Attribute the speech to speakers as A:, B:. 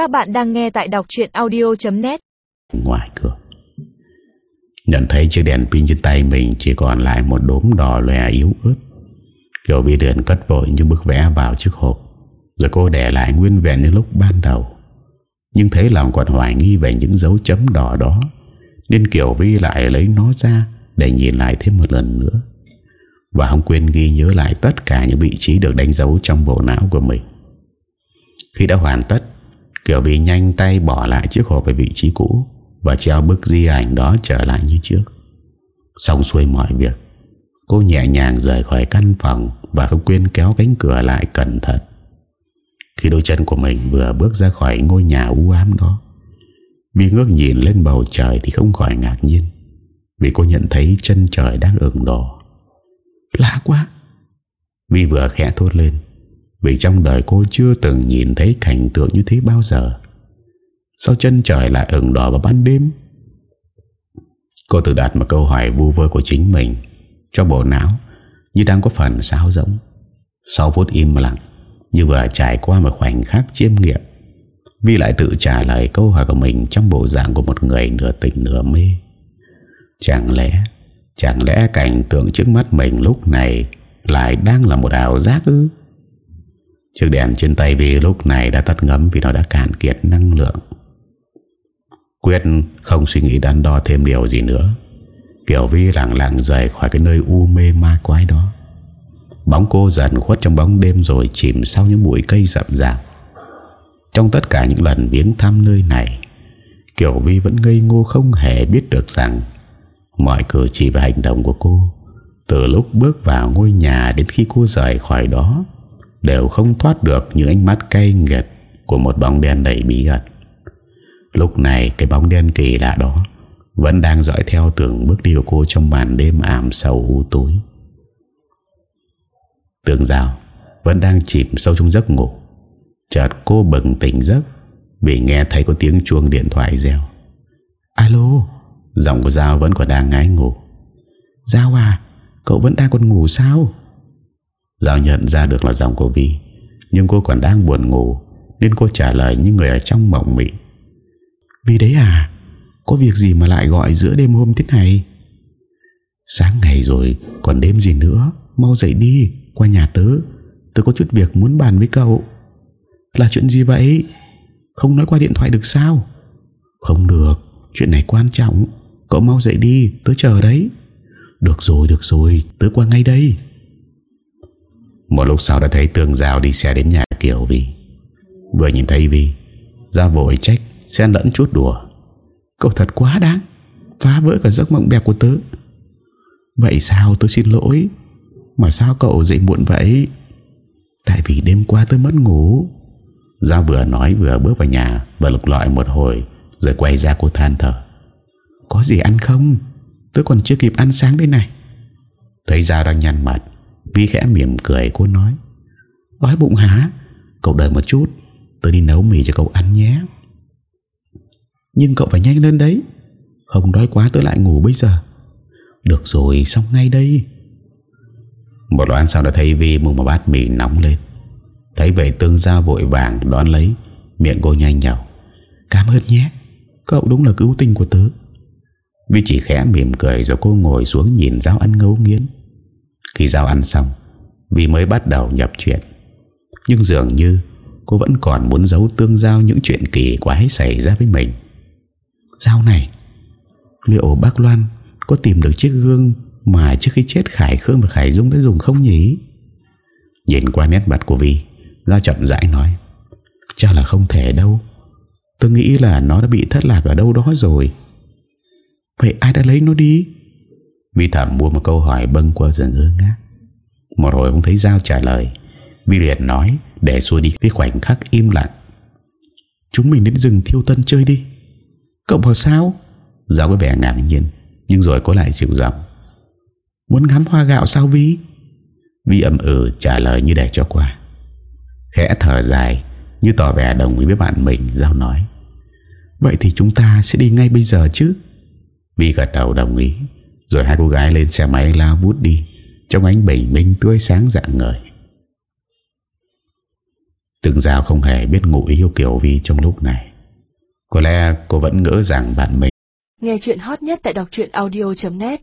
A: Các bạn đang nghe tại đọc chuyện audio.net
B: ngoài cửa. Nhận thấy chiếc đèn pin trên tay mình Chỉ còn lại một đốm đỏ lòe yếu ớt. Kiều Vi đèn cất vội những bức vẽ vào chiếc hộp, Rồi cô để lại nguyên vẹn như lúc ban đầu. Nhưng thấy lòng còn hoài nghi về những dấu chấm đỏ đó, Nên Kiều Vi lại lấy nó ra Để nhìn lại thêm một lần nữa. Và không quên ghi nhớ lại tất cả những vị trí được đánh dấu trong bộ não của mình. Khi đã hoàn tất Kiều Vi nhanh tay bỏ lại chiếc hộp về vị trí cũ Và treo bức di ảnh đó trở lại như trước. Xong xuôi mọi việc Cô nhẹ nhàng rời khỏi căn phòng Và không quên kéo cánh cửa lại cẩn thận. Khi đôi chân của mình vừa bước ra khỏi ngôi nhà u ám đó Vi ngước nhìn lên bầu trời thì không khỏi ngạc nhiên Vì cô nhận thấy chân trời đang ửng đỏ. Lạ quá. Vi vừa khẽ thốt lên vì trong đời cô chưa từng nhìn thấy cảnh tượng như thế bao giờ. Sao chân trời lại ửng đỏ vào ban đêm? Cô tự đặt một câu hỏi vu vơ của chính mình Cho bộ não Như đang có phần sao rỗng. Sau phút im lặng, Như vừa trải qua một khoảnh khắc chiêm nghiệm, Vi lại tự trả lời câu hỏi của mình Trong bộ dạng của một người nửa tỉnh nửa mê. Chẳng lẽ Chẳng lẽ cảnh tượng trước mắt mình lúc này Lại đang là một ảo giác ư? Chiếc đèn trên tay Vi lúc này đã tắt ngấm Vì nó đã cạn kiệt năng lượng. Quyết không suy nghĩ đắn đo thêm điều gì nữa. Kiểu Vi lặng lặng rời khỏi cái nơi u mê ma quái đó. Bóng cô dần khuất trong bóng đêm rồi chìm sau những bụi cây rậm rạp. Trong tất cả những lần viếng thăm nơi này, Kiểu Vi vẫn ngây ngô không hề biết được rằng Mọi cử chỉ và hành động của cô Từ lúc bước vào ngôi nhà đến khi cô rời khỏi đó Đều không thoát được những ánh mắt cay nghiệt Của một bóng đen đầy bí ẩn. Lúc này, cái bóng đen kỳ lạ đó Vẫn đang dõi theo từng bước đi của cô Trong màn đêm ảm sầu u tối. Tường rào Vẫn đang chìm sâu trong giấc ngủ. Chợt cô bừng tỉnh giấc Vì nghe thấy có tiếng chuông điện thoại reo. Alo, Giọng của Giao vẫn còn đang ngái ngủ. Giao à Cậu vẫn đang còn ngủ sao? Giao nhận ra được là giọng của Vi Nhưng cô còn đang buồn ngủ Nên cô trả lời như người ở trong mộng mị. Vì đấy à Có việc gì mà lại gọi giữa đêm hôm thế này? Sáng ngày rồi Còn đêm gì nữa? Mau dậy đi Qua nhà tớ. Tớ có chút việc muốn bàn với cậu. Là chuyện gì vậy? Không nói qua điện thoại được sao? Không được Chuyện này quan trọng. Cậu mau dậy đi Tớ chờ đấy. Được rồi được rồi Tớ qua ngay đây một lúc sau đã thấy Tường Giao đi xe đến nhà Kiều Vi. Vừa nhìn thấy Vi Ra vội trách, Xen lẫn chút đùa. Cậu thật quá đáng, Phá vỡ cả giấc mộng đẹp của tớ. Vậy sao tôi xin lỗi? Mà sao cậu dậy muộn vậy? Tại vì đêm qua tôi mất ngủ. Giao vừa nói vừa bước vào nhà Và lục lọi một hồi, Rồi quay ra cô than thở. Có gì ăn không? Tôi còn chưa kịp ăn sáng đây này. Thấy Giao đang nhăn mặt Vi khẽ mỉm cười cô nói, Đói bụng hả? Cậu đợi một chút, Tôi đi nấu mì cho cậu ăn nhé. Nhưng cậu phải nhanh lên đấy, Không đói quá tôi lại ngủ bây giờ. Được rồi, xong ngay đây. Một loạt sau đã thấy Vi mùng một bát mì nóng lên. Thấy vậy tương giao vội vàng đón lấy, Miệng cô nhanh nhào, Cảm ơn nhé, Cậu đúng là cứu tinh của tớ. Vi chỉ khẽ mỉm cười rồi cô ngồi xuống nhìn dao ăn ngấu nghiến. Khi Giao ăn xong, Vi mới bắt đầu nhập chuyện. Nhưng dường như Cô vẫn còn muốn giấu tương Giao những chuyện kỳ quái xảy ra với mình. Giao này, Liệu bác Loan Có tìm được chiếc gương Mà trước khi chết Khải Khương và Khải Dung đã dùng không nhỉ? Nhìn qua nét mặt của Vi, Giao chậm rãi nói Chắc là không thể đâu. Tôi nghĩ là nó đã bị thất lạc ở đâu đó rồi. Vậy ai đã lấy nó đi? Vi thẩm mua một câu hỏi bâng qua dần ngơ ngác. Một hồi không thấy Giao trả lời, Vi liền nói Để xua đi, cái khoảnh khắc im lặng. Chúng mình đến rừng thiêu tân chơi đi. Cậu bảo sao? Giao có vẻ ngạc nhiên, Nhưng rồi có lại dịu giọng. Muốn ngắm hoa gạo sao Vi? Vi ẩm ừ trả lời như để cho qua. Khẽ thở dài, Như tỏ vẻ đồng ý với bạn mình, Giao nói. Vậy thì chúng ta sẽ đi ngay bây giờ chứ? Vi gật đầu đồng ý. Rồi hai cô gái lên xe máy lao bút đi. Trong ánh bình minh tươi sáng dạng ngời. Từng Giao không hề biết ngụ ý yêu Kiều Vi trong lúc này. Có lẽ cô vẫn ngỡ rằng bạn mình
C: Nghe chuyện hot nhất tại đọc audio.net